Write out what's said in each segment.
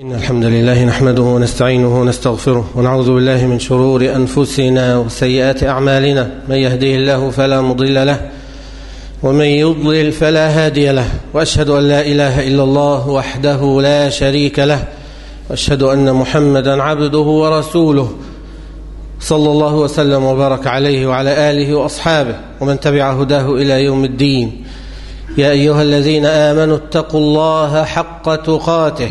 إن الحمد لله نحمده ونستعينه ونستغفره ونعوذ بالله من شرور أنفسنا وسيئات أعمالنا. من يهده الله فلا مضل له ومن يضلل فلا هادي له. وأشهد أن لا إله إلا الله وحده لا شريك له. وأشهد أن محمدا عبده ورسوله. صلى الله وسلم وبارك عليه وعلى آله وأصحابه ومن تبع هداه إلى يوم الدين. يا أيها الذين آمنوا اتقوا الله حق تقاته.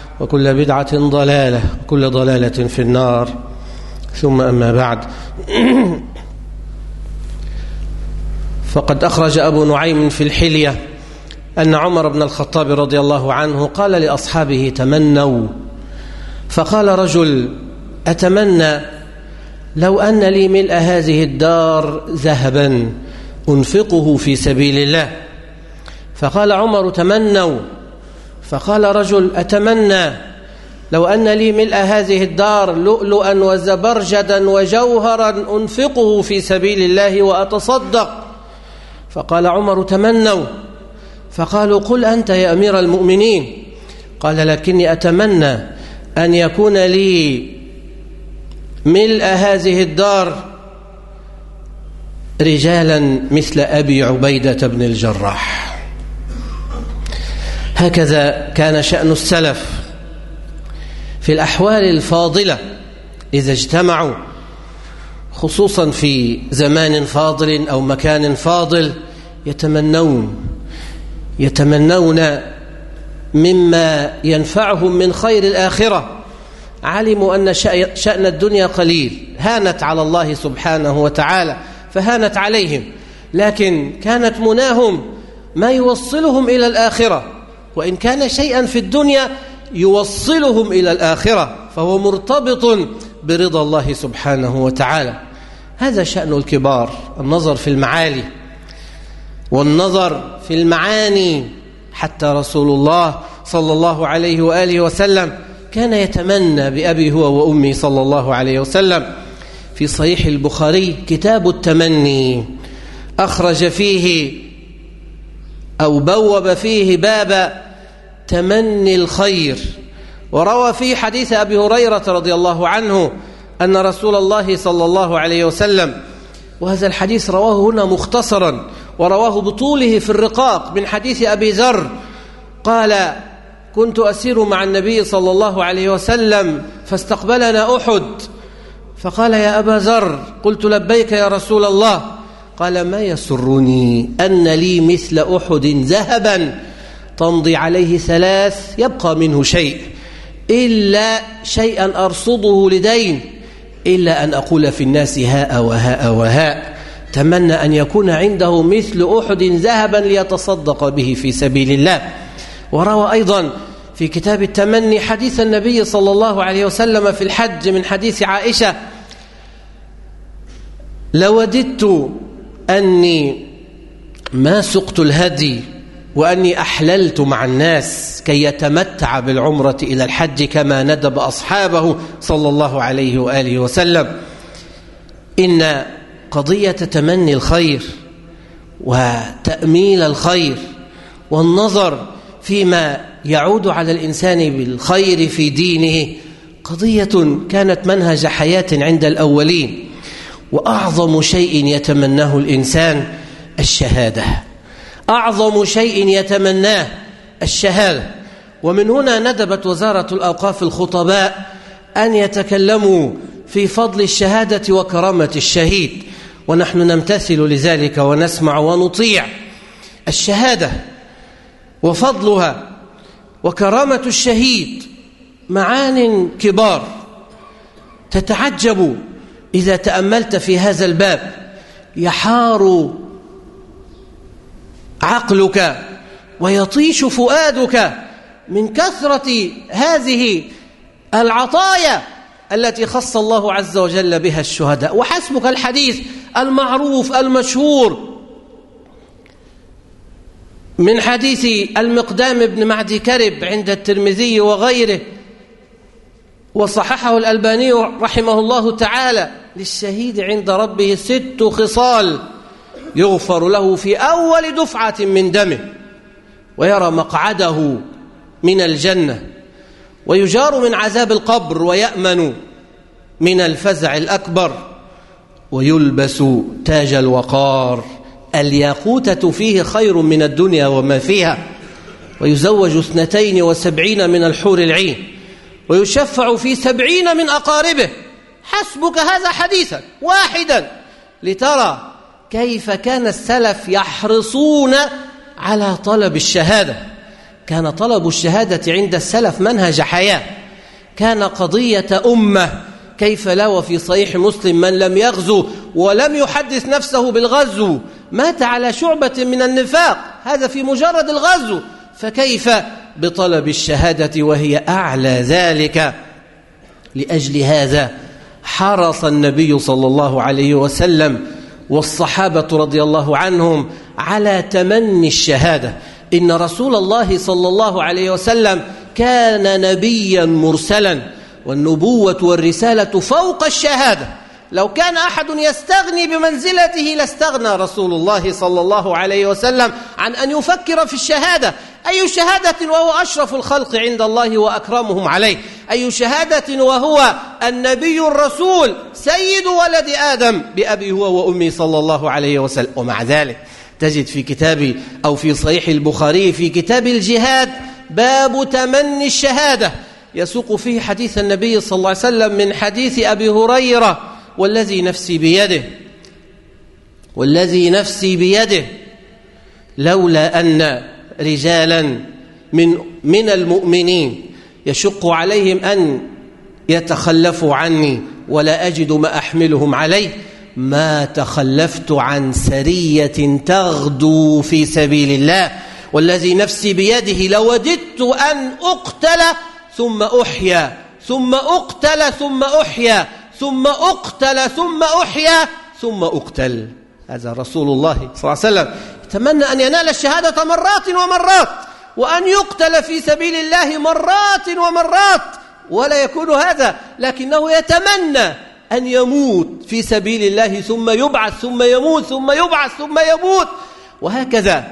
وكل بدعة ضلالة وكل ضلالة في النار. ثم أما بعد. فقد أخرج أبو نعيم في الحلية أن عمر بن الخطاب رضي الله عنه قال لأصحابه تمنوا. فقال رجل أتمنى لو أن لي ملء هذه الدار ذهبا أنفقه في سبيل الله. فقال عمر تمنوا. فقال رجل أتمنى لو أن لي ملء هذه الدار لؤلؤا وزبرجدا وجوهرا أنفقه في سبيل الله وأتصدق. فقال عمر تمنوا. فقالوا قل أنت يا أمير المؤمنين. قال لكني أتمنى أن يكون لي ملء هذه الدار رجالا مثل أبي عبيدة بن الجراح. هكذا كان شأن السلف في الأحوال الفاضلة إذا اجتمعوا خصوصا في زمان فاضل أو مكان فاضل يتمنون يتمنون مما ينفعهم من خير الآخرة. علموا أن شأن الدنيا قليل هانت على الله سبحانه وتعالى فهانت عليهم لكن كانت مناهم ما يوصلهم إلى الآخرة. وإن كان شيئا في الدنيا يوصلهم إلى الآخرة فهو مرتبط برضا الله سبحانه وتعالى. هذا شأن الكبار النظر في المعالي والنظر في المعاني. حتى رسول الله صلى الله عليه وآله وسلم كان يتمنى بأبي هو وأمي صلى الله عليه وسلم. في صحيح البخاري كتاب التمني أخرج فيه أو بوب فيه باب تمني الخير. وروى فيه حديث أبي هريرة رضي الله عنه أن رسول الله صلى الله عليه وسلم وهذا الحديث رواه هنا مختصرا ورواه بطوله في الرقاق من حديث أبي ذر قال كنت أسير مع النبي صلى الله عليه وسلم فاستقبلنا أحد فقال يا أبا ذر قلت لبيك يا رسول الله قال ما يسرني أن لي مثل أحد ذهبا تمضي عليه ثلاث يبقى منه شيء إلا شيئا أرصده لدين إلا أن أقول في الناس هاء وهاء وهاء تمنى أن يكون عنده مثل أحد ذهبا ليتصدق به في سبيل الله. وروى أيضا في كتاب التمني حديث النبي صلى الله عليه وسلم في الحج من حديث عائشة لوددت أني ما سقت الهدي وأني أحللت مع الناس كي يتمتع بالعمرة إلى الحج كما ندب أصحابه صلى الله عليه وآله وسلم. إن قضية تمني الخير وتأميل الخير والنظر فيما يعود على الإنسان بالخير في دينه قضية كانت منهج حياة عند الأولين. وأعظم شيء يتمناه الإنسان الشهادة. أعظم شيء يتمناه الشهادة. ومن هنا ندبت وزارة الأوقاف الخطباء أن يتكلموا في فضل الشهادة وكرامة الشهيد. ونحن نمتثل لذلك ونسمع ونطيع الشهادة وفضلها وكرامة الشهيد معان كبار تتعجب إذا تأملت في هذا الباب يحار عقلك ويطيش فؤادك من كثرة هذه العطايا التي خص الله عز وجل بها الشهداء. وحسبك الحديث المعروف المشهور من حديث المقدام بن معدي كرب عند الترمذي وغيره وصححه الألباني رحمه الله تعالى. للشهيد عند ربه ست خصال يغفر له في أول دفعة من دمه ويرى مقعده من الجنة ويجار من عذاب القبر ويأمن من الفزع الأكبر ويلبس تاج الوقار. الياقوتة فيه خير من الدنيا وما فيها ويزوج اثنتين وسبعين من الحور العين ويشفع في سبعين من أقاربه. حسبك هذا حديثا واحدا لترى كيف كان السلف يحرصون على طلب الشهادة. كان طلب الشهادة عند السلف منهج حياة. كان قضية أمة. كيف لا وفي صحيح مسلم من لم يغزو ولم يحدث نفسه بالغزو مات على شعبة من النفاق. هذا في مجرد الغزو. فكيف بطلب الشهادة وهي أعلى ذلك لأجل هذا؟ حرص النبي صلى الله عليه وسلم والصحابة رضي الله عنهم على تمني الشهادة. إن رسول الله صلى الله عليه وسلم كان نبيا مرسلا والنبوة والرسالة فوق الشهادة. لو كان أحد يستغني بمنزلته لاستغنى رسول الله صلى الله عليه وسلم عن أن يفكر في الشهادة. أي شهادة وهو أشرف الخلق عند الله وأكرمهم عليه؟ أي شهادة وهو النبي الرسول سيد ولد آدم بأبي هو وأمي صلى الله عليه وسلم. ومع ذلك تجد في كتاب أو في صحيح البخاري في كتاب الجهاد باب تمني الشهادة. يسوق فيه حديث النبي صلى الله عليه وسلم من حديث أبي هريرة والذي نفسي بيده والذي نفسي بيده لولا أن رجالا من من المؤمنين. يشق عليهم أن يتخلفوا عني ولا أجد ما أحملهم عليه. ما تخلفت عن سرية تغدو في سبيل الله. والذي نفسي بيده لوددت أن أقتل ثم أحيا ثم أقتل ثم أحيا ثم أقتل ثم أحيا ثم أقتل. هذا رسول الله صلى الله عليه وسلم. يتمنى أن ينال الشهادة مرات ومرات وأن يقتل في سبيل الله مرات ومرات ولا يكون هذا لكنه يتمنى أن يموت في سبيل الله ثم يبعث ثم يموت ثم يبعث ثم يموت. وهكذا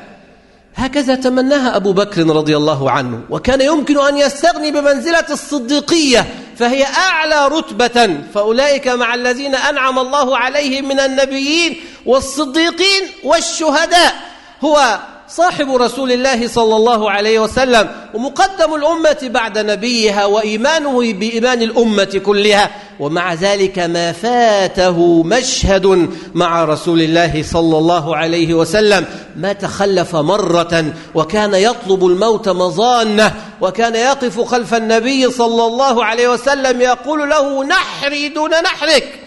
هكذا تمناها أبو بكر رضي الله عنه. وكان يمكن أن يستغني بمنزلة الصديقية فهي أعلى رتبة فأولئك مع الذين أنعم الله عليهم من النبيين والصديقين والشهداء. هو صاحب رسول الله صلى الله عليه وسلم ومقدم الأمة بعد نبيها وإيمانه بإيمان الأمة كلها. ومع ذلك ما فاته مشهد مع رسول الله صلى الله عليه وسلم. ما تخلف مرة وكان يطلب الموت مظانة وكان يقف خلف النبي صلى الله عليه وسلم يقول له نحري دون نحرك.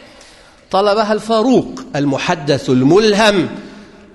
طلبها الفاروق المحدث الملهم.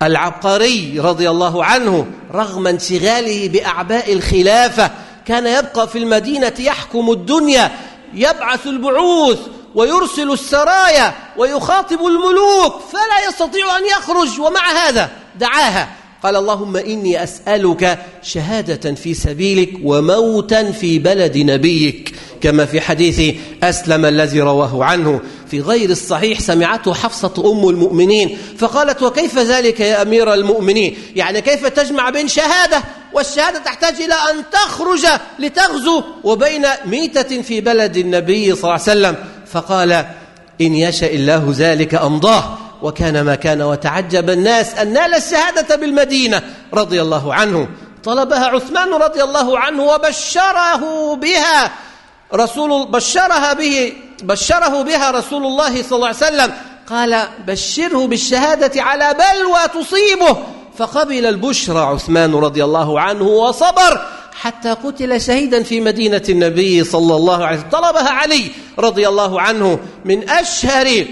العبقري رضي الله عنه رغم انشغاله بأعباء الخلافة كان يبقى في المدينة يحكم الدنيا يبعث البعوث ويرسل السرايا ويخاطب الملوك فلا يستطيع أن يخرج ومع هذا دعاها قال اللهم إني أسألك شهادة في سبيلك وموتا في بلد نبيك. كما في حديث أسلم الذي رواه عنه. في غير الصحيح سمعته حفصة أم المؤمنين فقالت وكيف ذلك يا أمير المؤمنين؟ يعني كيف تجمع بين شهادة والشهادة تحتاج إلى أن تخرج لتغزو وبين ميتة في بلد النبي صلى الله عليه وسلم. فقال إن يشاء الله ذلك أمضاه وكان ما كان وتعجب الناس أن نال الشهادة بالمدينة. رضي الله عنه. طلبها عثمان رضي الله عنه وبشره بها. رسول بشرها به بشره بها رسول الله صلى الله عليه وسلم. قال بشره بالشهادة على بلوى تصيبه. فقبل البشرى عثمان رضي الله عنه وصبر حتى قتل شهيدا في مدينة النبي صلى الله عليه وسلم. طلبها علي رضي الله عنه من أشهر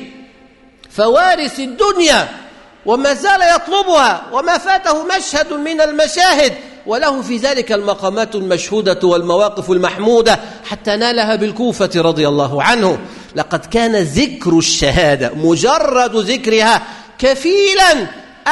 فوارث الدنيا وما زال يطلبها وما فاته مشهد من المشاهد. وله في ذلك المقامات المشهودة والمواقف المحمودة حتى نالها بالكوفة رضي الله عنه. لقد كان ذكر الشهادة مجرد ذكرها كفيلا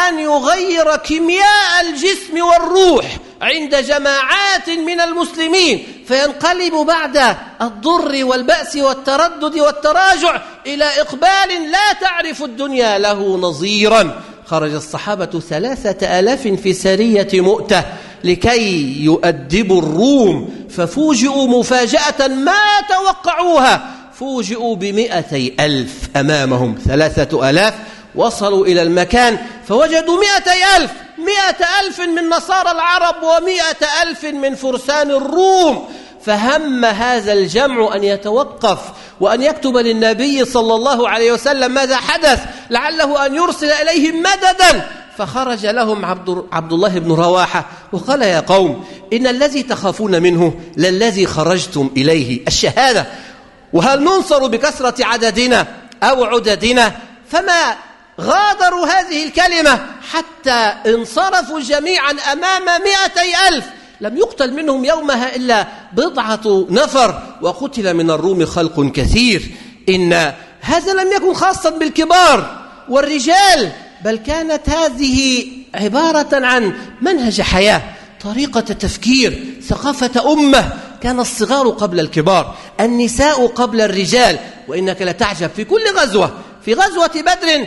أن يغير كيمياء الجسم والروح عند جماعات من المسلمين فينقلب بعد الضر والبأس والتردد والتراجع إلى إقبال لا تعرف الدنيا له نظيرا. خرج الصحابة ثلاثة آلاف في سرية مؤتة. لكي يؤدبوا الروم ففوجئوا مفاجأة ما توقعوها. فوجئوا بمئتي ألف أمامهم ثلاثة آلاف. وصلوا إلى المكان فوجدوا مئتي ألف. مئة ألف من نصارى العرب ومئة ألف من فرسان الروم. فهم هذا الجمع أن يتوقف وأن يكتب للنبي صلى الله عليه وسلم ماذا حدث. لعله أن يرسل إليهم مددا. فخرج لهم عبد, عبد الله بن رواحة وقال يا قوم إن الذي تخافون منه للذي خرجتم إليه الشهادة. وهل ننصر بكثرة عددنا أو عددنا؟ فما غادروا هذه الكلمة حتى انصرفوا جميعا أمام مئتي ألف. لم يقتل منهم يومها إلا بضعة نفر. وقتل من الروم خلق كثير. إن هذا لم يكن خاصا بالكبار والرجال. بل كانت هذه عبارة عن منهج حياة طريقة تفكير ثقافة أمة. كان الصغار قبل الكبار النساء قبل الرجال. وإنك لتعجب في كل غزوة في غزوة بدر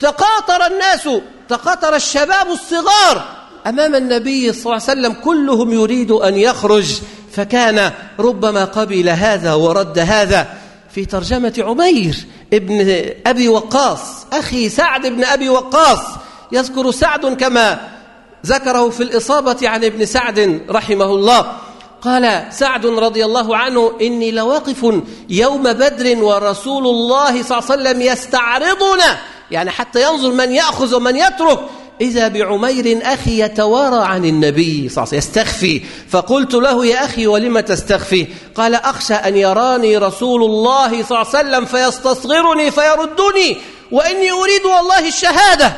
تقاطر الناس تقاطر الشباب الصغار. أمام النبي صلى الله عليه وسلم كلهم يريد أن يخرج. فكان ربما قبل هذا ورد هذا. في ترجمة عمير ابن أبي وقاص أخي سعد بن أبي وقاص يذكر سعد كما ذكره في الإصابة عن ابن سعد رحمه الله. قال سعد رضي الله عنه إني لواقف يوم بدر ورسول الله صلى الله عليه وسلم يستعرضنا يعني حتى ينظر من يأخذ ومن يترك إذا بعمير أخي يتوارى عن النبي صلى الله عليه وسلم يستخفي. فقلت له يا أخي ولم تستخفي؟ قال أخشى أن يراني رسول الله صلى الله عليه وسلم فيستصغرني فيردني وإني أريد والله الشهادة.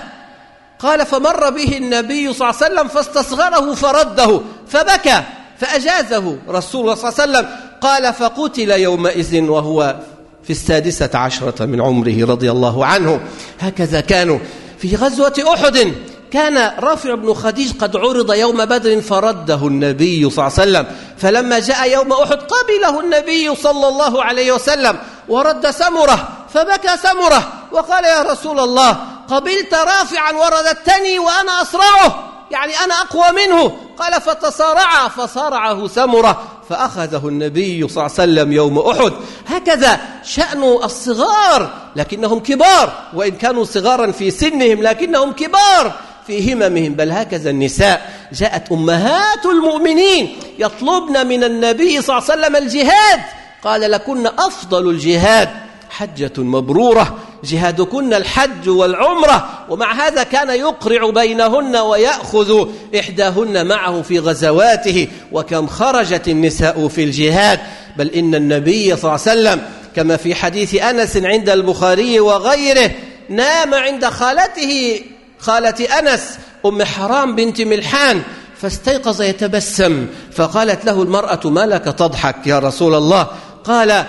قال فمر به النبي صلى الله عليه وسلم فاستصغره فرده فبكى فأجازه رسول الله صلى الله عليه وسلم. قال فقتل يومئذ وهو في السادسة عشرة من عمره رضي الله عنه. هكذا كانوا في غزوة أحد. كان رافع بن خديج قد عرض يوم بدر فرده النبي صلى الله عليه وسلم فلما جاء يوم أحد قبله النبي صلى الله عليه وسلم ورد سمرة فبكى سمرة وقال يا رسول الله قبلت رافعا ورددتني وأنا أسرعه يعني أنا أقوى منه قال فتصارع فصارعه سمرة فأخذه النبي صلى الله عليه وسلم يوم أحد. هكذا شأن الصغار لكنهم كبار وإن كانوا صغارا في سنهم لكنهم كبار. في هممهم. بل هكذا النساء. جاءت أمهات المؤمنين يطلبن من النبي صلى الله عليه وسلم الجهاد. قال لكن أفضل الجهاد حجة مبرورة. جهادكن الحج والعمرة. ومع هذا كان يقرع بينهن ويأخذ إحداهن معه في غزواته. وكم خرجت النساء في الجهاد. بل إن النبي صلى الله عليه وسلم كما في حديث أنس عند البخاري وغيره نام عند خالته خالة أنس أم حرام بنت ملحان. فاستيقظ يتبسم فقالت له المرأة ما لك تضحك يا رسول الله؟ قال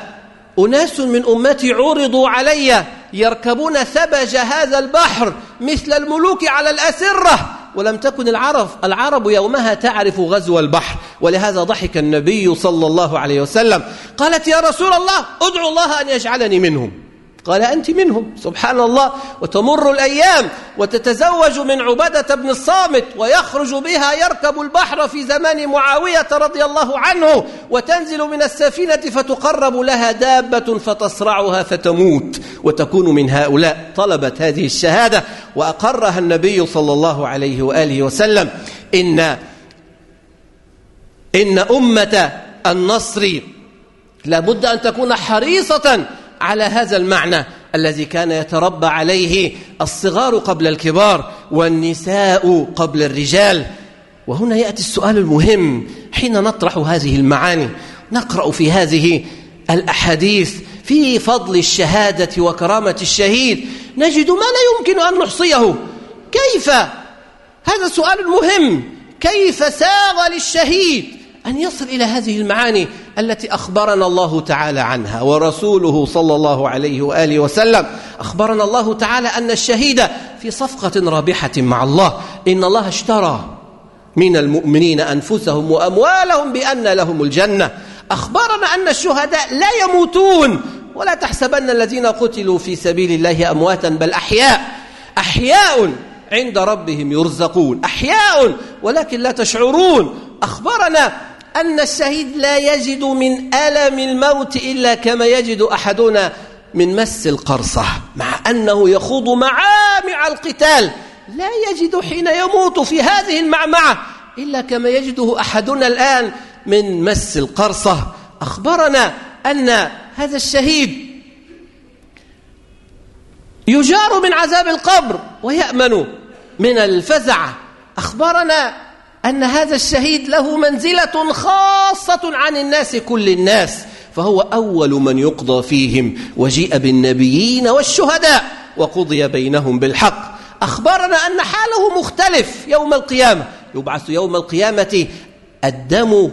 أناس من أمتي عرضوا علي يركبون ثبج هذا البحر مثل الملوك على الأسرة. ولم تكن العرب العرب يومها تعرف غزو البحر ولهذا ضحك النبي صلى الله عليه وسلم. قالت يا رسول الله ادعو الله أن يجعلني منهم. قال أنت منهم سبحان الله وتمر الأيام وتتزوج من عبادة بن الصامت ويخرج بها يركب البحر في زمان معاوية رضي الله عنه وتنزل من السفينة فتقرب لها دابة فتصرعها فتموت وتكون من هؤلاء طلبت هذه الشهادة وأقرها النبي صلى الله عليه وآله وسلم. إن إن أمة النصر لابد أن تكون حريصة على هذا المعنى الذي كان يتربى عليه الصغار قبل الكبار والنساء قبل الرجال. وهنا يأتي السؤال المهم حين نطرح هذه المعاني. نقرأ في هذه الأحاديث في فضل الشهادة وكرامة الشهيد. نجد ما لا يمكن أن نحصيه. كيف؟ هذا سؤال مهم. كيف ساغ للشهيد أن يصل إلى هذه المعاني التي أخبرنا الله تعالى عنها ورسوله صلى الله عليه وآله وسلم. أخبرنا الله تعالى أن الشهيد في صفقة رابحة مع الله. إن الله اشترى من المؤمنين أنفسهم وأموالهم بأن لهم الجنة. أخبرنا أن الشهداء لا يموتون. ولا تحسبن الذين قتلوا في سبيل الله أمواتا بل أحياء. أحياء عند ربهم يرزقون. أحياء ولكن لا تشعرون. أخبرنا أن الشهيد لا يجد من ألم الموت إلا كما يجد أحدنا من مس القرصة مع أنه يخوض معامع القتال. لا يجد حين يموت في هذه المعمعة إلا كما يجده أحدنا الآن من مس القرصة. أخبرنا أن هذا الشهيد يجار من عذاب القبر ويأمن من الفزع. أخبرنا أن هذا الشهيد له منزلة خاصة عن الناس كل الناس. فهو أول من يقضى فيهم. وجيء بالنبيين والشهداء وقضي بينهم بالحق. أخبرنا أن حاله مختلف يوم القيامة. يبعث يوم القيامة الدم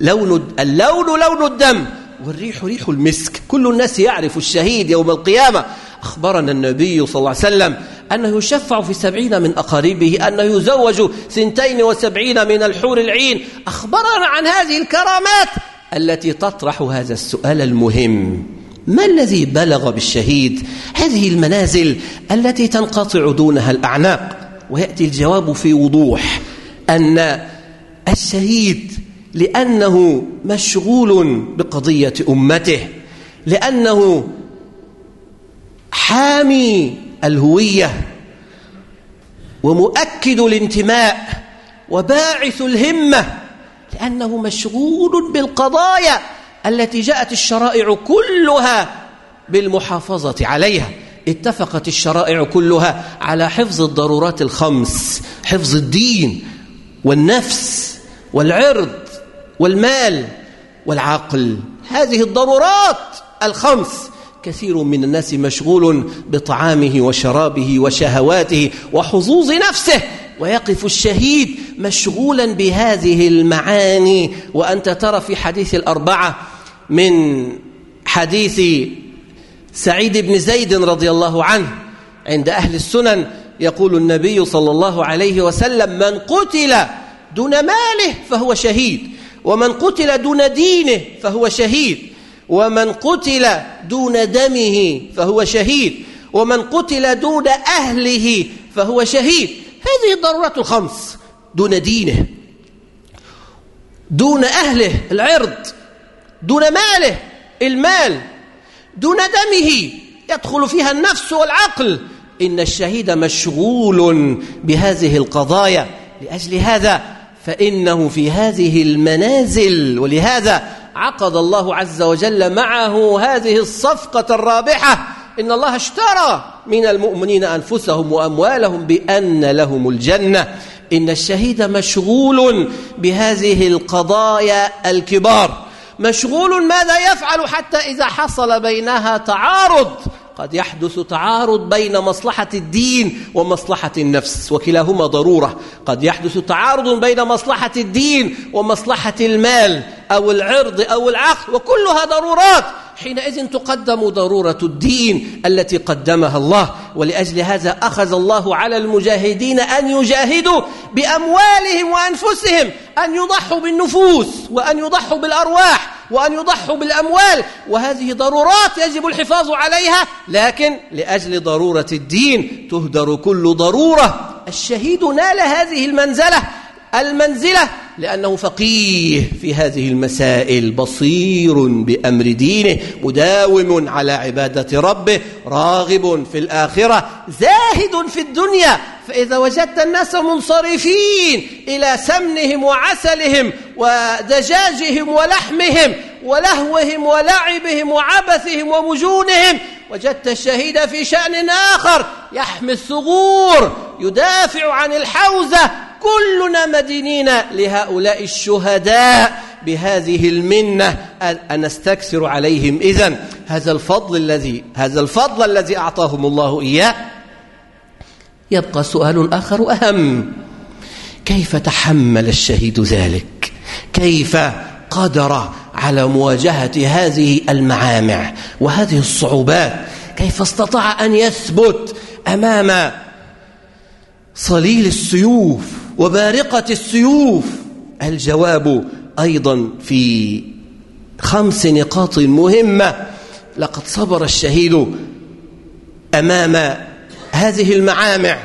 لون اللون لون الدم. والريح ريح المسك. كل الناس يعرف الشهيد يوم القيامة. أخبرنا النبي صلى الله عليه وسلم أنه يشفع في سبعين من أقاربه أنه يزوج سنتين وسبعين من الحور العين. أخبرنا عن هذه الكرامات التي تطرح هذا السؤال المهم. ما الذي بلغ بالشهيد هذه المنازل التي تنقطع دونها الأعناق؟ ويأتي الجواب في وضوح أن الشهيد لأنه مشغول بقضية أمته لأنه حامي الهوية ومؤكد الانتماء وباعث الهمة لأنه مشغول بالقضايا التي جاءت الشرائع كلها بالمحافظة عليها. اتفقت الشرائع كلها على حفظ الضرورات الخمس حفظ الدين والنفس والعرض والمال والعقل. هذه الضرورات الخمس كثير من الناس مشغول بطعامه وشرابه وشهواته وحظوظ نفسه ويقف الشهيد مشغولا بهذه المعاني. وأنت ترى في حديث الأربعة من حديث سعيد بن زيد رضي الله عنه عند أهل السنن يقول النبي صلى الله عليه وسلم من قتل دون ماله فهو شهيد ومن قتل دون دينه فهو شهيد. ومن قتل دون دمه فهو شهيد ومن قتل دون أهله فهو شهيد. هذه الضرورات الخمس دون دينه دون أهله العرض دون ماله المال دون دمه. يدخل فيها النفس والعقل. إن الشهيد مشغول بهذه القضايا. لأجل هذا فإنه في هذه المنازل. ولهذا عقد الله عز وجل معه هذه الصفقة الرابحة. إن الله اشترى من المؤمنين أنفسهم وأموالهم بأن لهم الجنة. إن الشهيد مشغول بهذه القضايا الكبار. مشغول ماذا يفعل حتى إذا حصل بينها تعارض؟ قد يحدث تعارض بين مصلحة الدين ومصلحة النفس وكلاهما ضرورة. قد يحدث تعارض بين مصلحة الدين ومصلحة المال أو العرض أو العقل وكلها ضرورات. حينئذ تقدم ضرورة الدين التي قدمها الله ولأجل هذا أخذ الله على المجاهدين أن يجاهدوا بأموالهم وأنفسهم أن يضحوا بالنفوس وأن يضحوا بالأرواح وأن يضحوا بالأموال وهذه ضرورات يجب الحفاظ عليها لكن لأجل ضرورة الدين تهدر كل ضرورة. الشهيد نال هذه المنزلة المنزلة لأنه فقيه في هذه المسائل بصير بأمر دينه مداوم على عبادة ربه راغب في الآخرة زاهد في الدنيا فإذا وجدت الناس منصرفين إلى سمنهم وعسلهم ودجاجهم ولحمهم ولهوهم ولعبهم وعبثهم ومجونهم وجدت الشهيد في شأن آخر يحمي الثغور يدافع عن الحوزة كلنا مدينين لهؤلاء الشهداء بهذه المنة. أن نستكثر عليهم. إذن هذا الفضل الذي هذا الفضل الذي أعطاهم الله إياه. يبقى سؤال آخر أهم. كيف تحمل الشهيد ذلك؟ كيف قدر على مواجهة هذه المعامع وهذه الصعوبات؟ كيف استطاع أن يثبت أمام صليل السيوف؟ وبارقة السيوف. الجواب أيضا في خمس نقاط مهمة. لقد صبر الشهيد أمام هذه المعامع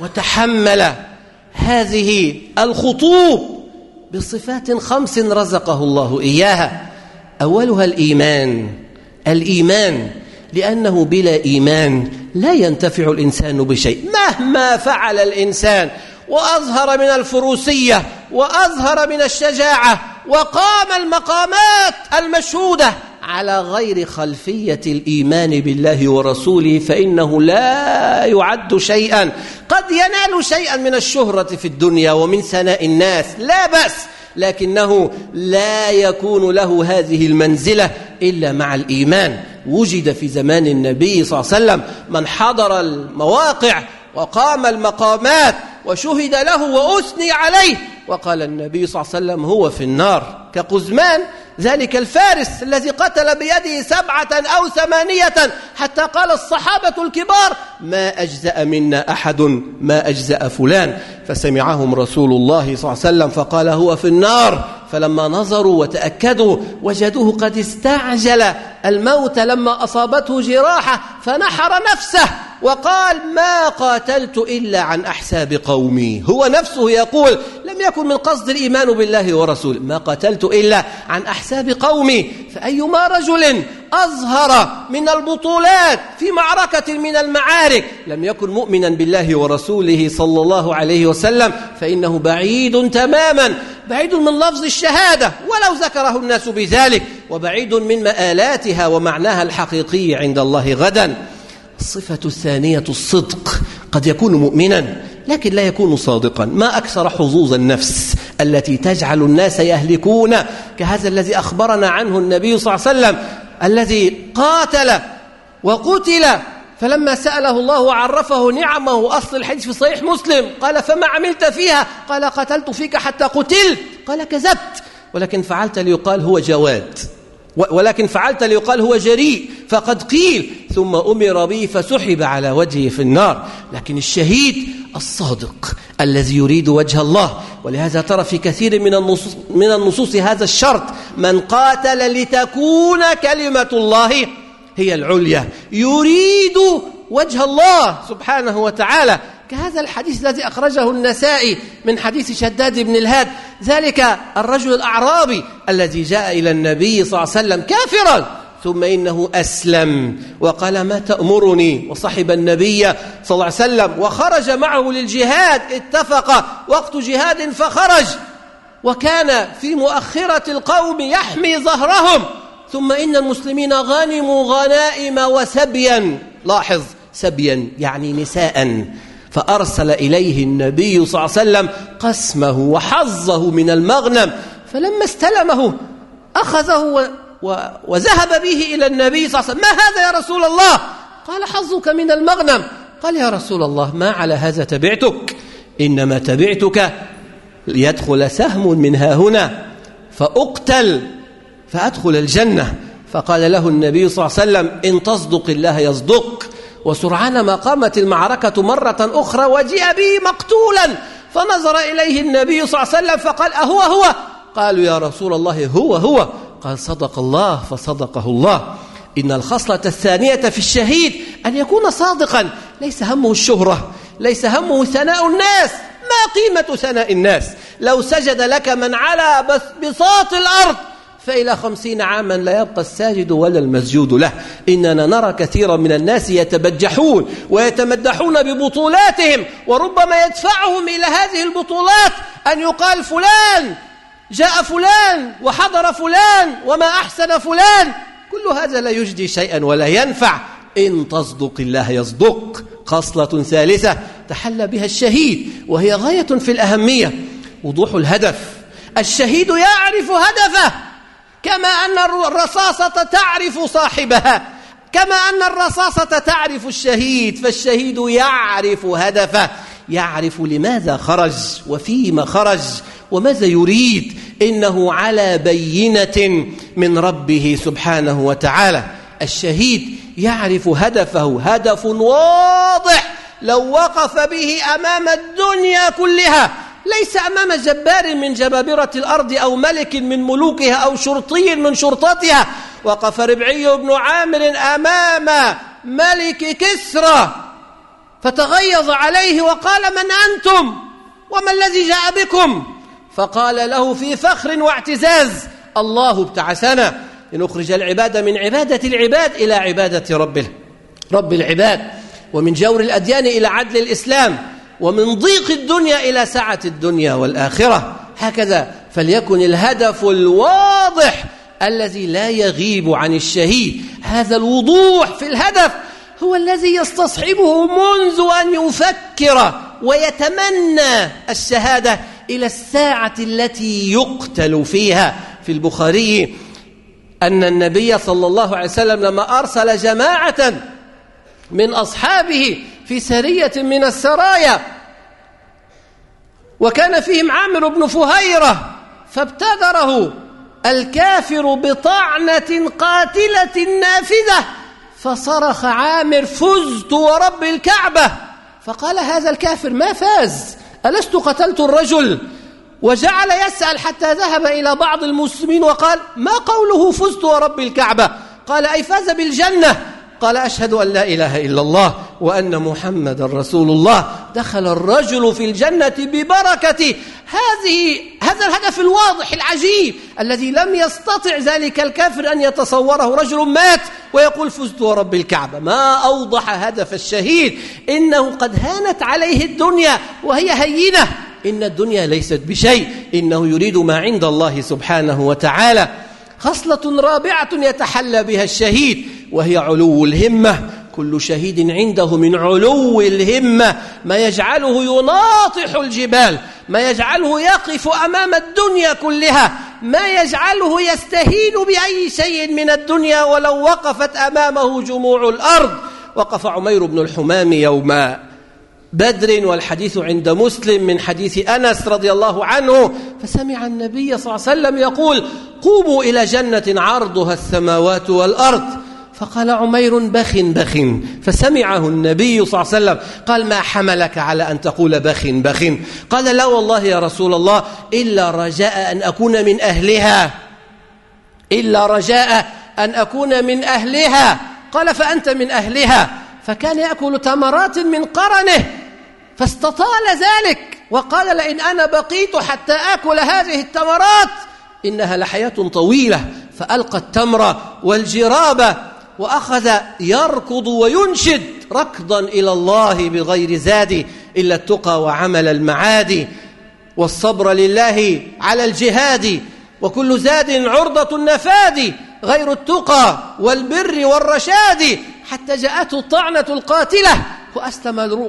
وتحمل هذه الخطوب بصفات خمس رزقه الله إياها. أولها الإيمان. الإيمان لأنه بلا إيمان لا ينتفع الإنسان بشيء. مهما فعل الإنسان وأظهر من الفروسية وأظهر من الشجاعة وقام المقامات المشهودة. على غير خلفية الإيمان بالله ورسوله فإنه لا يعد شيئا. قد ينال شيئا من الشهرة في الدنيا ومن ثناء الناس لا بأس لكنه لا يكون له هذه المنزلة إلا مع الإيمان. وجد في زمان النبي صلى الله عليه وسلم من حضر المواقع وقام المقامات وشهد له وأثني عليه. وقال النبي صلى الله عليه وسلم هو في النار كقزمان. ذلك الفارس الذي قتل بيده سبعة أو ثمانية. حتى قال الصحابة الكبار ما أجزأ منا أحد ما أجزأ فلان. فسمعهم رسول الله صلى الله عليه وسلم فقال هو في النار. فلما نظروا وتأكدوا وجدوه قد استعجل الموت لما أصابته جراحة فنحر نفسه وقال ما قاتلت إلا عن أحساب قومي. هو نفسه يقول لم يكن من قصد الإيمان بالله ورسوله. ما قتلت إلا عن أحساب قومي. فأيما رجل أظهر من البطولات في معركة من المعارك. لم يكن مؤمنا بالله ورسوله صلى الله عليه وسلم فإنه بعيد تماما. بعيد من لفظ الشهادة ولو ذكره الناس بذلك. وبعيد من مآلاتها ومعناها الحقيقي عند الله غدا. الصفة الثانية الصدق. قد يكون مؤمنا لكن لا يكون صادقا. ما أكثر حظوظ النفس التي تجعل الناس يهلكون؟ كهذا الذي أخبرنا عنه النبي صلى الله عليه وسلم. الذي قاتل وقتل فلما سأله الله وعرفه نعمه أصل الحديث في صحيح مسلم. قال فما عملت فيها؟ قال قتلت فيك حتى قتلت. قال كذبت. ولكن فعلت ليقال هو جواد. ولكن فعلت ليقال هو جريء. فقد قيل ثم أمر به فسحب على وجهه في النار. لكن الشهيد الصادق الذي يريد وجه الله. ولهذا ترى في كثير من النصوص, من النصوص هذا الشرط. من قاتل لتكون كلمة الله هي العليا. يريد وجه الله سبحانه وتعالى. كهذا الحديث الذي أخرجه النسائي من حديث شداد بن الهاد. ذلك الرجل الأعرابي الذي جاء إلى النبي صلى الله عليه وسلم كافرا. ثم إنه أسلم وقال ما تأمرني؟ وصحب النبي صلى الله عليه وسلم وخرج معه للجهاد اتفق وقت جهاد فخرج. وكان في مؤخرة القوم يحمي ظهرهم. ثم إن المسلمين غنموا غنائم وسبيا. لاحظ سبيا يعني نساء. فأرسل إليه النبي صلى الله عليه وسلم قسمه وحظه من المغنم. فلما استلمه أخذه وذهب به إلى النبي صلى الله عليه وسلم. ما هذا يا رسول الله؟ قال حظك من المغنم. قال يا رسول الله ما على هذا تبعتك؟ إنما تبعتك ليدخل سهم من ها هنا فأقتل فأدخل الجنة. فقال له النبي صلى الله عليه وسلم إن تصدق الله يصدق. وسرعان ما قامت المعركة مرة أخرى وجيء به مقتولا. فنظر إليه النبي صلى الله عليه وسلم فقال أهو هو قالوا يا رسول الله هو هو. قال صدق الله فصدقه الله. إن الخصلة الثانية في الشهيد أن يكون صادقا. ليس همه الشهرة ليس همه ثناء الناس. ما قيمة ثناء الناس؟ لو سجد لك من على بساط الأرض فإلى خمسين عاما لا يبقى الساجد ولا المسجود له. إننا نرى كثيرا من الناس يتبجحون ويتمدحون ببطولاتهم وربما يدفعهم إلى هذه البطولات أن يقال فلان جاء فلان وحضر فلان وما أحسن فلان. كل هذا لا يجدي شيئا ولا ينفع. إن تصدق الله يصدق. خصلة ثالثة. تحلى بها الشهيد. وهي غاية في الأهمية. وضوح الهدف. الشهيد يعرف هدفه. كما أن الرصاصة تعرف صاحبها. كما أن الرصاصة تعرف الشهيد. فالشهيد يعرف هدفه. يعرف لماذا خرج وفيما خرج وماذا يريد. إنه على بينة من ربه سبحانه وتعالى. الشهيد يعرف هدفه. هدف واضح. لو وقف به أمام الدنيا كلها. ليس أمام جبار من جبابرة الأرض أو ملك من ملوكها أو شرطي من شرطتها. وقف ربعي بن عامر أمام ملك كسرى. فتغيظ عليه وقال من أنتم؟ وما الذي جاء بكم؟ فقال له في فخر واعتزاز الله ابتعثنا. لنخرج العباد من عبادة العباد إلى عبادة رب رب العباد ومن جور الأديان إلى عدل الإسلام ومن ضيق الدنيا إلى سعة الدنيا والآخرة. هكذا فليكن الهدف الواضح الذي لا يغيب عن الشهيد. هذا الوضوح في الهدف هو الذي يستصحبه منذ أن يفكر ويتمنى الشهادة إلى الساعة التي يقتل فيها. في البخاري أن النبي صلى الله عليه وسلم لما أرسل جماعة من أصحابه في سرية من السرايا وكان فيهم عامر بن فهيرة فابتدره الكافر بطعنة قاتلة نافذة. فصرخ عامر فزت ورب الكعبة. فقال هذا الكافر ما فاز ألست قتلت الرجل؟ وجعل يسأل حتى ذهب إلى بعض المسلمين وقال ما قوله فزت ورب الكعبة؟ قال أي فاز بالجنة؟ قال أشهد أن لا إله إلا الله وأن محمد رسول الله. دخل الرجل في الجنة ببركة هذه هذا الهدف الواضح العجيب الذي لم يستطع ذلك الكافر أن يتصوره رجل مات ويقول فزت ورب الكعبة. ما أوضح هدف الشهيد. إنه قد هانت عليه الدنيا وهي هينة. إن الدنيا ليست بشيء. إنه يريد ما عند الله سبحانه وتعالى. خصلة رابعة يتحلى بها الشهيد. وهي علو الهمة. كل شهيد عنده من علو الهمة. ما يجعله يناطح الجبال ما يجعله يقف أمام الدنيا كلها ما يجعله يستهين بأي شيء من الدنيا ولو وقفت أمامه جموع الأرض. وقف عمير بن الحمام يوما بدر والحديث عند مسلم من حديث أنس رضي الله عنه. فسمع النبي صلى الله عليه وسلم يقول قوموا إلى جنة عرضها السماوات والأرض. فقال عمير بخ بخ. فسمعه النبي صلى الله عليه وسلم قال ما حملك على أن تقول بخ بخ؟ قال لا والله يا رسول الله إلا رجاء أن أكون من أهلها. إلا رجاء أن أكون من أهلها. قال فأنت من أهلها. فكان يأكل تمرات من قرنه فاستطال ذلك وقال لئن أنا بقيت حتى آكل هذه التمرات إنها لحياة طويلة. فألقى التمر والجراب وأخذ يركض وينشد ركضا إلى الله بغير زاد إلا التقى وعمل المعادي والصبر لله على الجهاد وكل زاد عرضة النفاد غير التقى والبر والرشاد حتى جاءته الطعنة القاتلة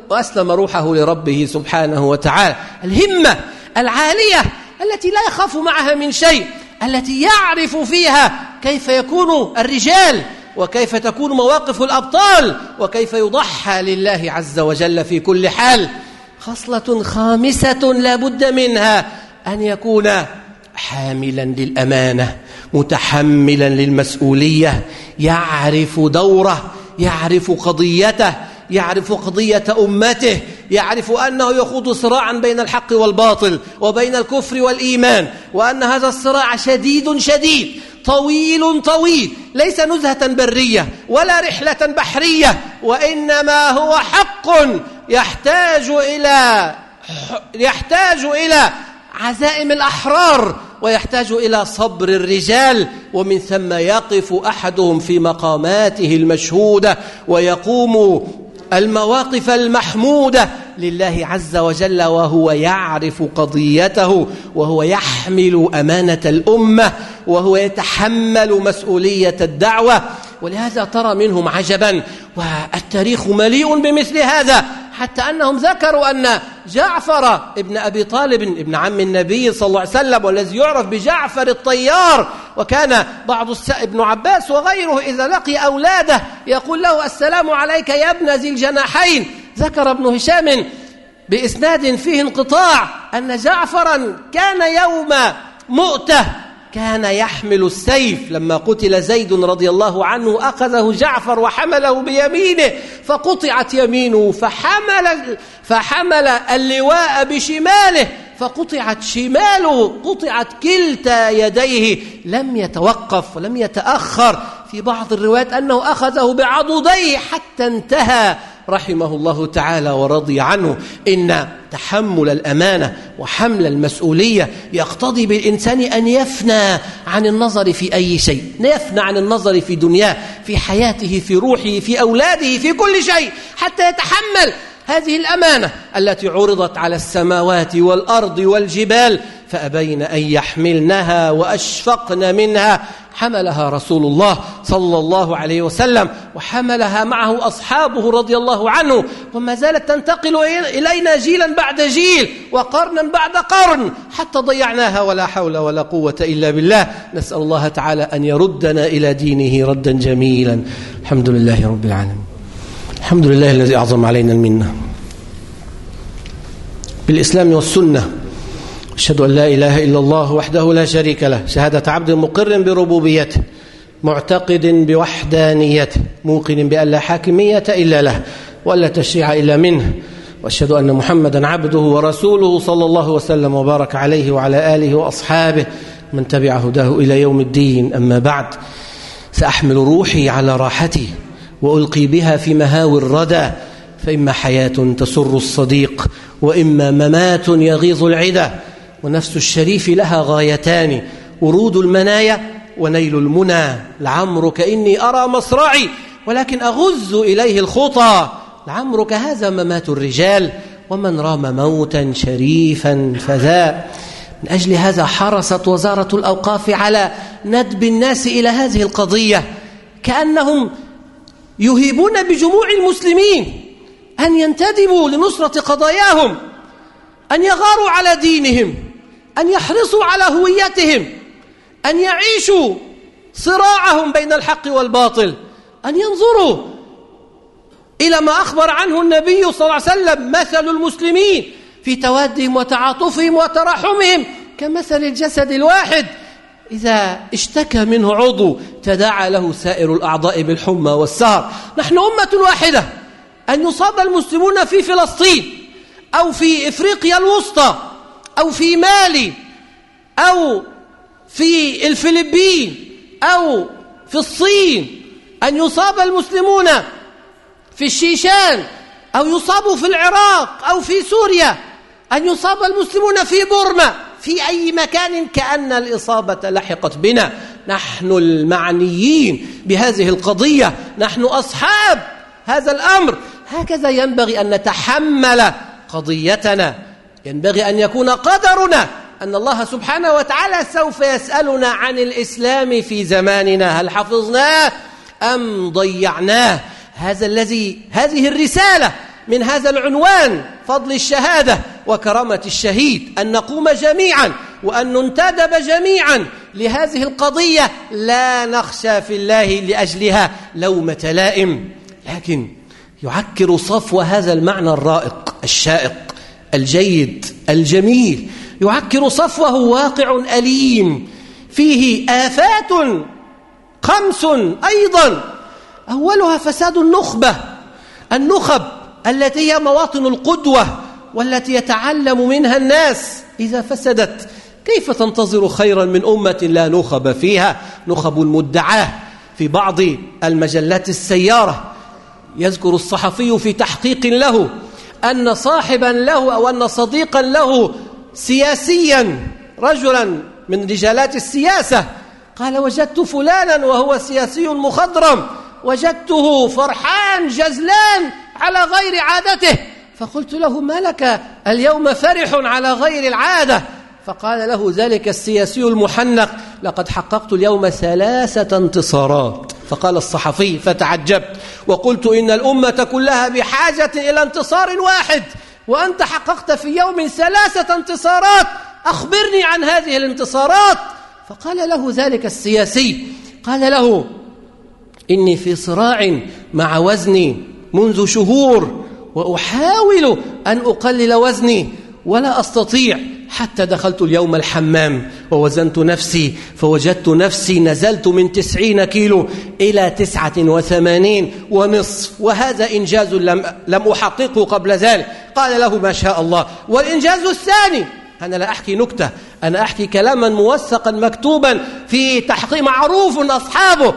وأسلم, روحه لربه سبحانه وتعالى. الهمة العالية التي لا يخاف معها من شيء التي يعرف فيها كيف يكون الرجال وكيف تكون مواقف الأبطال وكيف يضحى لله عز وجل في كل حال. خصلة خامسة لا بد منها أن يكون حاملا للأمانة متحملا للمسؤولية يعرف دوره يعرف قضيته يعرف قضية أمته يعرف أنه يخوض صراعا بين الحق والباطل وبين الكفر والإيمان وأن هذا الصراع شديد شديد. طويل طويل ليس نزهة برية ولا رحلة بحرية وإنما هو حق يحتاج إلى يحتاج إلى عزائم الأحرار ويحتاج إلى صبر الرجال ومن ثم يقف أحدهم في مقاماته المشهودة ويقوم المواقف المحمودة لله عز وجل وهو يعرف قضيته وهو يحمل أمانة الأمة وهو يتحمل مسؤولية الدعوة. ولهذا ترى منهم عجبا والتاريخ مليء بمثل هذا حتى أنهم ذكروا أن جعفر ابن أبي طالب ابن عم النبي صلى الله عليه وسلم والذي يعرف بجعفر الطيار وكان بعض ابن عباس وغيره إذا لقي أولاده يقول له السلام عليك يا ابن ذي الجناحين. ذكر ابن هشام بإسناد فيه انقطاع أن جعفرا كان يوم مؤتة كان يحمل السيف. لما قتل زيد رضي الله عنه أخذه جعفر وحمله بيمينه فقطعت يمينه فحمل, فحمل اللواء بشماله فقطعت شماله قطعت كلتا يديه. لم يتوقف ولم يتأخر. في بعض الروايات أنه أخذه بعضديه حتى انتهى. رحمه الله تعالى ورضي عنه إن تحمل الأمانة وحمل المسؤولية يقتضي بالإنسان أن يفنى عن النظر في أي شيء يفنى عن النظر في دنياه في حياته في روحه في أولاده في كل شيء حتى يتحمل هذه الأمانة التي عرضت على السماوات والأرض والجبال فأبين أن يحملنها وأشفقن منها. حملها رسول الله صلى الله عليه وسلم وحملها معه أصحابه رضي الله عنه. وما زالت تنتقل إلينا جيلا بعد جيل وقرنا بعد قرن حتى ضيعناها. ولا حول ولا قوة إلا بالله. نسأل الله تعالى أن يردنا إلى دينه ردا جميلا. الحمد لله رب العالمين. الحمد لله الذي أعظم علينا المنة بالإسلام والسنة. أشهد أن لا إله إلا الله وحده لا شريك له. شهادة عبد مقر بربوبيته معتقد بوحدانيته موقن بأن لا حاكمية إلا له وأن لا تشريع إلا منه. وأشهد أن محمدا عبده ورسوله صلى الله وسلم وبارك عليه وعلى آله وأصحابه من تبع هداه إلى يوم الدين. أما بعد سأحمل روحي على راحتي. وألقي بها في مهاوي الردى فإما حياة تسر الصديق وإما ممات يغيظ العدى ونفس الشريف لها غايتان ورود المنايا ونيل المنى. لعمرك إني أرى مصرعي ولكن أغز إليه الخطى. لعمرك هذا ممات الرجال ومن رام موتا شريفا فذا. من أجل هذا حرصت وزارة الأوقاف على ندب الناس إلى هذه القضية كأنهم يهيبون بجموع المسلمين أن ينتدبوا لنصرة قضاياهم أن يغاروا على دينهم أن يحرصوا على هويتهم أن يعيشوا صراعهم بين الحق والباطل أن ينظروا إلى ما أخبر عنه النبي صلى الله عليه وسلم مثل المسلمين في توادهم وتعاطفهم وتراحمهم كمثل الجسد الواحد إذا اشتكى منه عضو تداعى له سائر الأعضاء بالحمى والسهر. نحن أمة واحدة. أن يصاب المسلمون في فلسطين أو في إفريقيا الوسطى أو في مالي أو في الفلبين أو في الصين. أن يصاب المسلمون في الشيشان أو يصابوا في العراق أو في سوريا. أن يصاب المسلمون في بورما. في أي مكان كأن الإصابة لحقت بنا. نحن المعنيين بهذه القضية. نحن أصحاب هذا الأمر. هكذا ينبغي أن نتحمل قضيتنا. ينبغي أن يكون قدرنا أن الله سبحانه وتعالى سوف يسألنا عن الإسلام في زماننا. هل حفظناه أم ضيعناه؟ هذا الذي هذه الرسالة من هذا العنوان. فضل الشهادة. وكرامة الشهيد أن نقوم جميعا وأن ننتدب جميعا. لهذه القضية لا نخشى في الله لأجلها لومة لائم. لكن يعكر صفو هذا المعنى الرائق الشائق الجيد الجميل. يعكر صفوه واقع أليم. فيه آفات خمس أيضا. أولها فساد النخبة النخب التي هي مواطن القدوة. والتي يتعلم منها الناس إذا فسدت. كيف تنتظر خيرا من أمة لا نخب فيها؟ نخب مدعاه في بعض المجلات السيارة. يذكر الصحفي في تحقيق له أن صاحبا له أو أن صديقا له سياسيا رجلا من رجالات السياسة. قال وجدت فلانا وهو سياسي مخضرم وجدته فرحان جزلان على غير عادته. فقلت له ما لك اليوم فرح على غير العادة؟ فقال له ذلك السياسي المحنق لقد حققت اليوم ثلاثة انتصارات. فقال الصحفي فتعجبت وقلت إن الأمة كلها بحاجة إلى انتصار واحد وأنت حققت في يوم ثلاثة انتصارات أخبرني عن هذه الانتصارات. فقال له ذلك السياسي. قال له إني في صراع مع وزني منذ شهور وأحاول أن أقلل وزني ولا أستطيع. حتى دخلت اليوم الحمام ووزنت نفسي فوجدت نفسي نزلت من تسعين كيلو إلى تسعة وثمانين ونصف. وهذا إنجاز لم, لم أحققه قبل ذلك. قال له ما شاء الله. والإنجاز الثاني أنا لا أحكي نكتة أنا أحكي كلاما موثقا مكتوبا في تحقيق معروف أصحابه.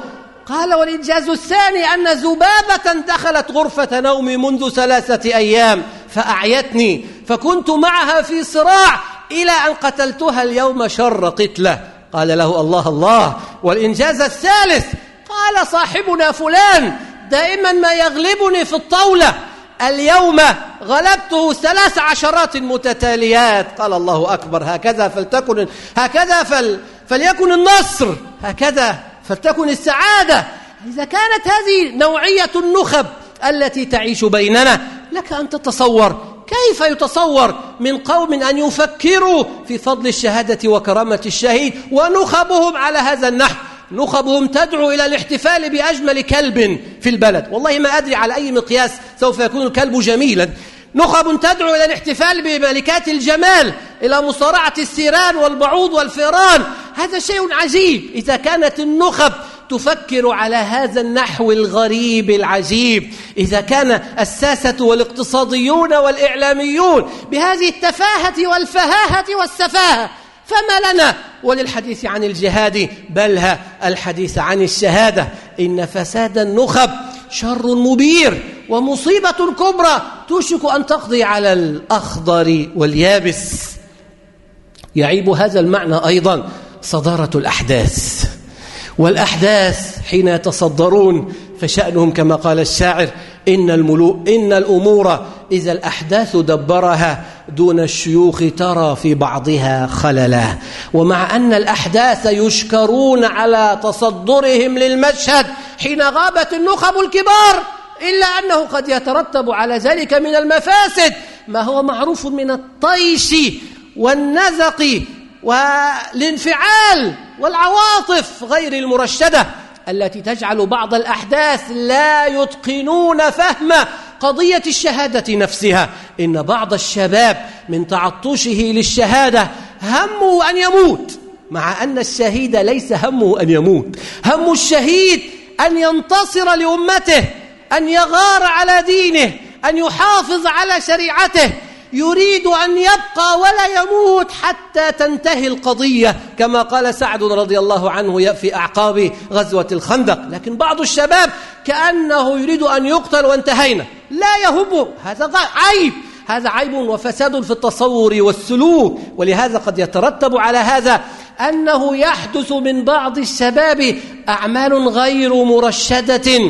قال والإنجاز الثاني أن ذبابة دخلت غرفة نومي منذ ثلاثة أيام فأعيتني فكنت معها في صراع إلى أن قتلتها اليوم شر قتلة. قال له الله الله. والإنجاز الثالث قال صاحبنا فلان دائما ما يغلبني في الطاولة اليوم غلبته ثلاث عشرات متتاليات. قال الله أكبر هكذا فلتكن هكذا فل فليكن النصر هكذا. فلتكن السعادة. إذا كانت هذه نوعية النخب التي تعيش بيننا لك أن تتصور. كيف يتصور من قوم أن يفكروا في فضل الشهادة وكرامة الشهيد ونخبهم على هذا النحو؟ نخبهم تدعو إلى الاحتفال بأجمل كلب في البلد. والله ما أدري على أي مقياس سوف يكون الكلب جميلا. نخب تدعو إلى الاحتفال بملكات الجمال إلى مصارعة السيران والبعوض والفيران. هذا شيء عجيب. إذا كانت النخب تفكر على هذا النحو الغريب العجيب إذا كان الساسة والاقتصاديون والإعلاميون بهذه التفاهة والفهاهة والسفاهة فما لنا؟ وللحديث عن الجهاد بل الحديث عن الشهادة. إن فساد النخب شر مبير ومصيبة كبرى توشك أن تقضي على الأخضر واليابس. يعيب هذا المعنى أيضا صدارة الأحداث. والأحداث حين يتصدرون فشأنهم كما قال الشاعر إن, الملو إن الأمور إذا الأحداث دبرها دون الشيوخ ترى في بعضها خللا. ومع أن الأحداث يشكرون على تصدرهم للمشهد حين غابت النخب الكبار إلا أنه قد يترتب على ذلك من المفاسد ما هو معروف من الطيش والنزق والانفعال والعواطف غير المرشدة التي تجعل بعض الأحداث لا يتقنون فهم قضية الشهادة نفسها. إن بعض الشباب من تعطشه للشهادة همه أن يموت مع أن الشهيد ليس همه أن يموت هم الشهيد أن ينتصر لأمته أن يغار على دينه أن يحافظ على شريعته. يريد أن يبقى ولا يموت حتى تنتهي القضية. كما قال سعد رضي الله عنه في أعقاب غزوة الخندق. لكن بعض الشباب كأنه يريد أن يقتل وانتهينا. لا يهب. هذا عيب. هذا عيب وفساد في التصور والسلوك. ولهذا قد يترتب على هذا أنه يحدث من بعض الشباب أعمال غير مرشدة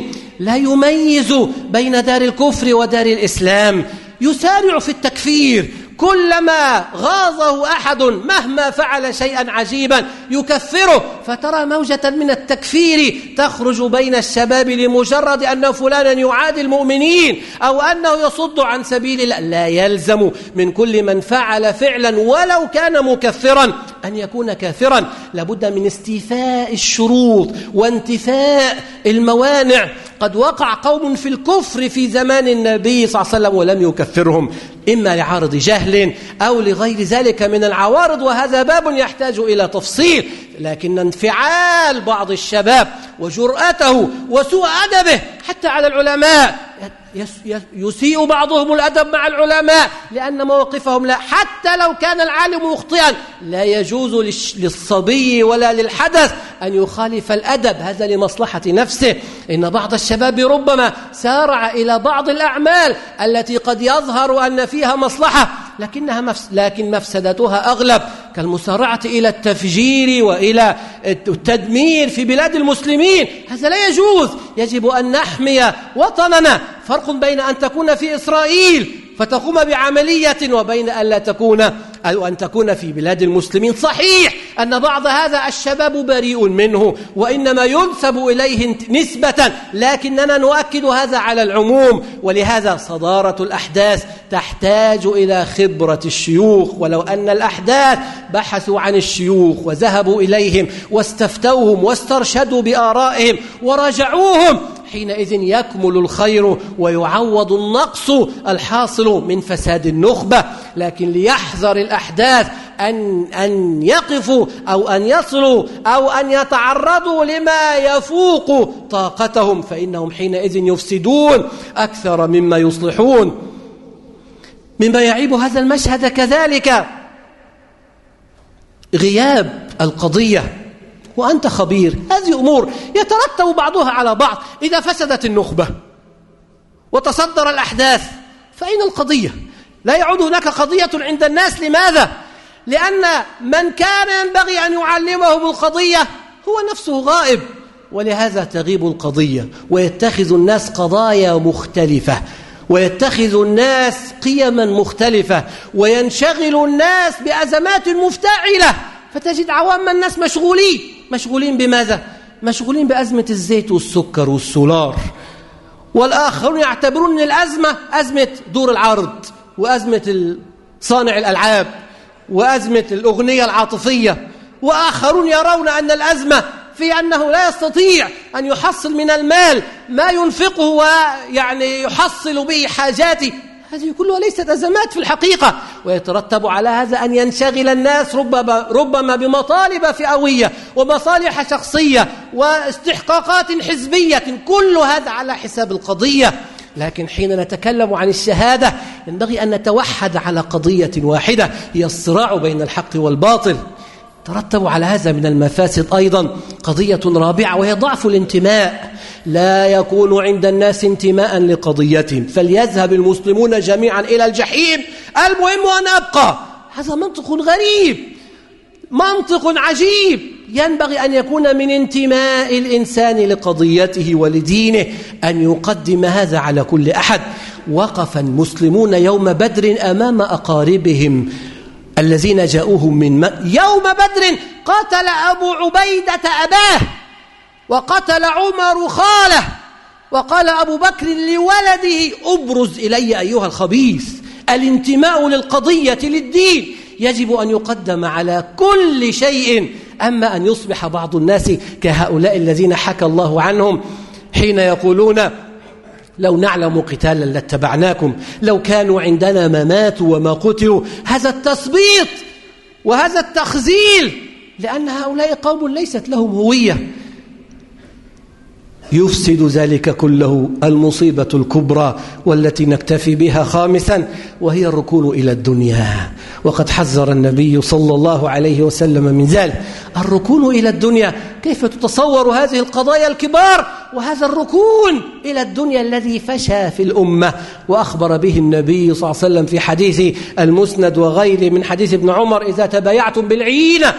لا يميز بين دار الكفر ودار الإسلام. يسارع في التكفير كلما غاظه أحد مهما فعل شيئا عجيبا يكفره فترى موجة من التكفير تخرج بين الشباب لمجرد أن فلانا يعادي المؤمنين أو أنه يصد عن سبيل الله. لا يلزم من كل من فعل فعلا ولو كان مكفرا أن يكون كافرا. لابد من استيفاء الشروط وانتفاء الموانع. قد وقع قوم في الكفر في زمان النبي صلى الله عليه وسلم ولم يكفرهم. إما لعارض جهل أو لغير ذلك من العوارض وهذا باب يحتاج إلى تفصيل. لكن انفعال بعض الشباب وجرأته وسوء أدبه حتى على العلماء. يسيء بعضهم الأدب مع العلماء لأن مواقفهم لا حتى لو كان العالم مخطئا لا يجوز للصبي ولا للحدث أن يخالف الأدب. هذا لمصلحة نفسه. إن بعض الشباب ربما سارع إلى بعض الأعمال التي قد يظهر أن فيها مصلحة لكنها مفس لكن مفسدتها أغلب كالمسارعة إلى التفجير وإلى التدمير في بلاد المسلمين. هذا لا يجوز. يجب أن نحمي وطننا. فرق بين أن تكون في إسرائيل فتقوم بعملية وبين أن لا تكون أو أن تكون في بلاد المسلمين. صحيح أن بعض هذا الشباب بريء منه وإنما ينسب إليه نسبة لكننا نؤكد هذا على العموم. ولهذا صدارة الأحداث تحتاج إلى خبرة الشيوخ. ولو أن الأحداث بحثوا عن الشيوخ وذهبوا إليهم واستفتوهم واسترشدوا بآرائهم ورجعوهم حينئذ يكمل الخير ويعوض النقص الحاصل من فساد النخبة لكن ليحذر الأحداث أن, أن يقفوا أو أن يصلوا أو أن يتعرضوا لما يفوق طاقتهم فإنهم حينئذ يفسدون أكثر مما يصلحون. مما يعيب هذا المشهد كذلك غياب القضية. وأنت خبير. هذه أمور يترتب بعضها على بعض. إذا فسدت النخبة وتصدر الأحداث فأين القضية؟ لا يعود هناك قضية عند الناس. لماذا؟ لأن من كان ينبغي أن يعلمهم القضية هو نفسه غائب. ولهذا تغيب القضية ويتخذ الناس قضايا مختلفة ويتخذ الناس قيما مختلفة وينشغل الناس بأزمات مفتعلة. فتجد عوام الناس مشغولين. مشغولين بماذا؟ مشغولين بأزمة الزيت والسكر والسولار. والآخرون يعتبرون الأزمة أزمة دور العرض وأزمة صانع الألعاب وأزمة الأغنية العاطفية. وآخرون يرون أن الأزمة في أنه لا يستطيع أن يحصل من المال ما ينفقه ويعني يحصل به حاجاته هذه كلها ليست أزمات في الحقيقة. ويترتب على هذا أن ينشغل الناس ربما, ربما بمطالب فئوية ومصالح شخصية واستحقاقات حزبية. كل هذا على حساب القضية. لكن حين نتكلم عن الشهادة ينبغي أن نتوحد على قضية واحدة هي الصراع بين الحق والباطل. ترتب على هذا من المفاسد أيضا قضية رابعة وهي ضعف الانتماء. لا يكون عند الناس انتماء لقضيتهم. فليذهب المسلمون جميعا إلى الجحيم. المهم أن أبقى. هذا منطق غريب. منطق عجيب. ينبغي أن يكون من انتماء الإنسان لقضيته ولدينه أن يقدم هذا على كل أحد. وقف المسلمون يوم بدر أمام أقاربهم. الذين جاءوهم من يوم بدر قتل أبو عبيدة أباه وقتل عمر خاله وقال أبو بكر لولده أبرز إلي أيها الخبيث الانتماء للقضية للدين. يجب أن يقدم على كل شيء أما أن يصبح بعض الناس كهؤلاء الذين حكى الله عنهم حين يقولون لو نعلم قتالا لاتبعناكم لو كانوا عندنا ما ماتوا وما قتلوا. هذا التثبيط وهذا التخزيل لأن هؤلاء قوم ليست لهم هوية. يفسد ذلك كله المصيبة الكبرى والتي نكتفي بها خامسا وهي الركون إلى الدنيا. وقد حذر النبي صلى الله عليه وسلم من ذلك. الركون إلى الدنيا. كيف تتصور هذه القضايا الكبار وهذا الركون إلى الدنيا الذي فشى في الأمة؟ وأخبر به النبي صلى الله عليه وسلم في حديث المسند وغيره من حديث ابن عمر إذا تبايعتم بالعينة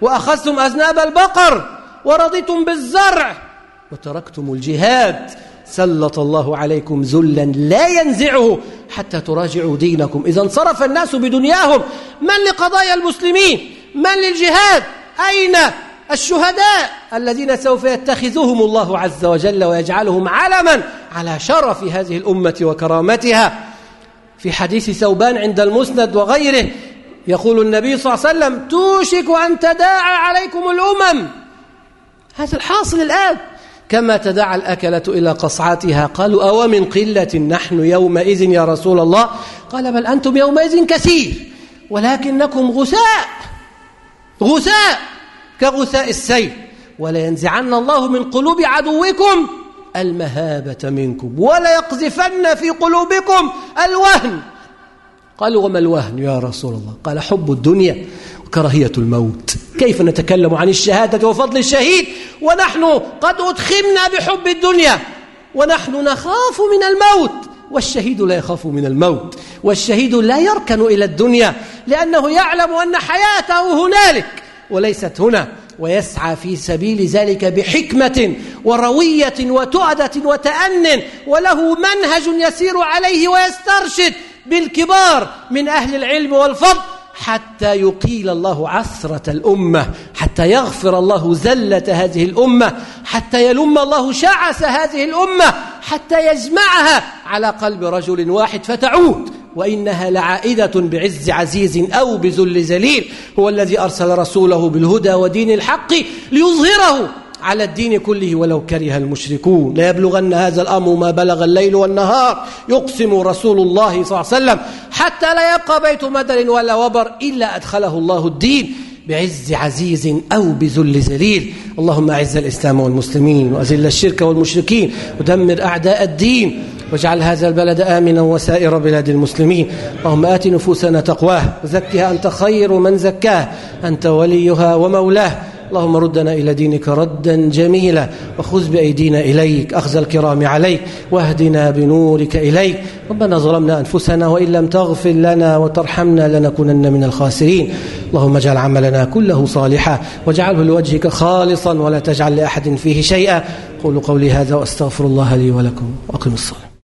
وأخذتم أذناب البقر ورضيتم بالزرع. وتركتم الجهاد سلط الله عليكم ذلا لا ينزعه حتى تراجعوا دينكم. إذا انصرف الناس بدنياهم من لقضايا المسلمين؟ من للجهاد؟ أين الشهداء الذين سوف يتخذهم الله عز وجل ويجعلهم علما على شرف هذه الأمة وكرامتها؟ في حديث ثوبان عند المسند وغيره يقول النبي صلى الله عليه وسلم توشك أن تداعى عليكم الأمم. هذا الحاصل الآن. كما تدعى الأكلة إلى قصعتها. قالوا أو من قلة نحن يومئذ يا رسول الله؟ قال بل أنتم يومئذ كثير ولكنكم غثاء غثاء كغثاء السيل. ولينزعن الله من قلوب عدوكم المهابة منكم ولا يقذفن في قلوبكم الوهن. قالوا وما الوهن يا رسول الله؟ قال حب الدنيا وكراهية الموت. كيف نتكلم عن الشهادة وفضل الشهيد؟ ونحن قد أدخمنا بحب الدنيا ونحن نخاف من الموت والشهيد لا يخاف من الموت والشهيد لا يركن إلى الدنيا لأنه يعلم أن حياته هنالك وليست هنا ويسعى في سبيل ذلك بحكمة وروية وتؤدة وتأن وله منهج يسير عليه ويسترشد بالكبار من أهل العلم والفضل حتى يقيل الله عثرة الأمة حتى يغفر الله زلة هذه الأمة حتى يلم الله شعث هذه الأمة حتى يجمعها على قلب رجل واحد فتعود. وإنها لعائدة بعز عزيز أو بذل ذليل هو الذي أرسل رسوله بالهدى ودين الحق ليظهره. على الدين كله ولو كره المشركون. لا يبلغن هذا الأمر ما بلغ الليل والنهار يقسم رسول الله صلى الله عليه وسلم حتى لا يبقى بيت مدر ولا وبر إلا أدخله الله الدين بعز عزيز أو بذل ذليل. اللهم أعز الإسلام والمسلمين وأذل الشرك والمشركين ودمر أعداء الدين واجعل هذا البلد آمنا وسائر بلاد المسلمين. اللهم آت نفوسنا تقواه وزكها أنت خير من زكاه. أنت وليها ومولاه. اللهم ردنا إلى دينك ردا جميلا وخذ بأيدينا إليك أخذ الكرام عليك واهدنا بنورك إليك. ربنا ظلمنا أنفسنا وإن لم تغفر لنا وترحمنا لنكونن من الخاسرين. اللهم اجعل عملنا كله صالحا واجعله لوجهك خالصا ولا تجعل لأحد فيه شيئا. قولوا قولي هذا وأستغفر الله لي ولكم وأقم الصلاة.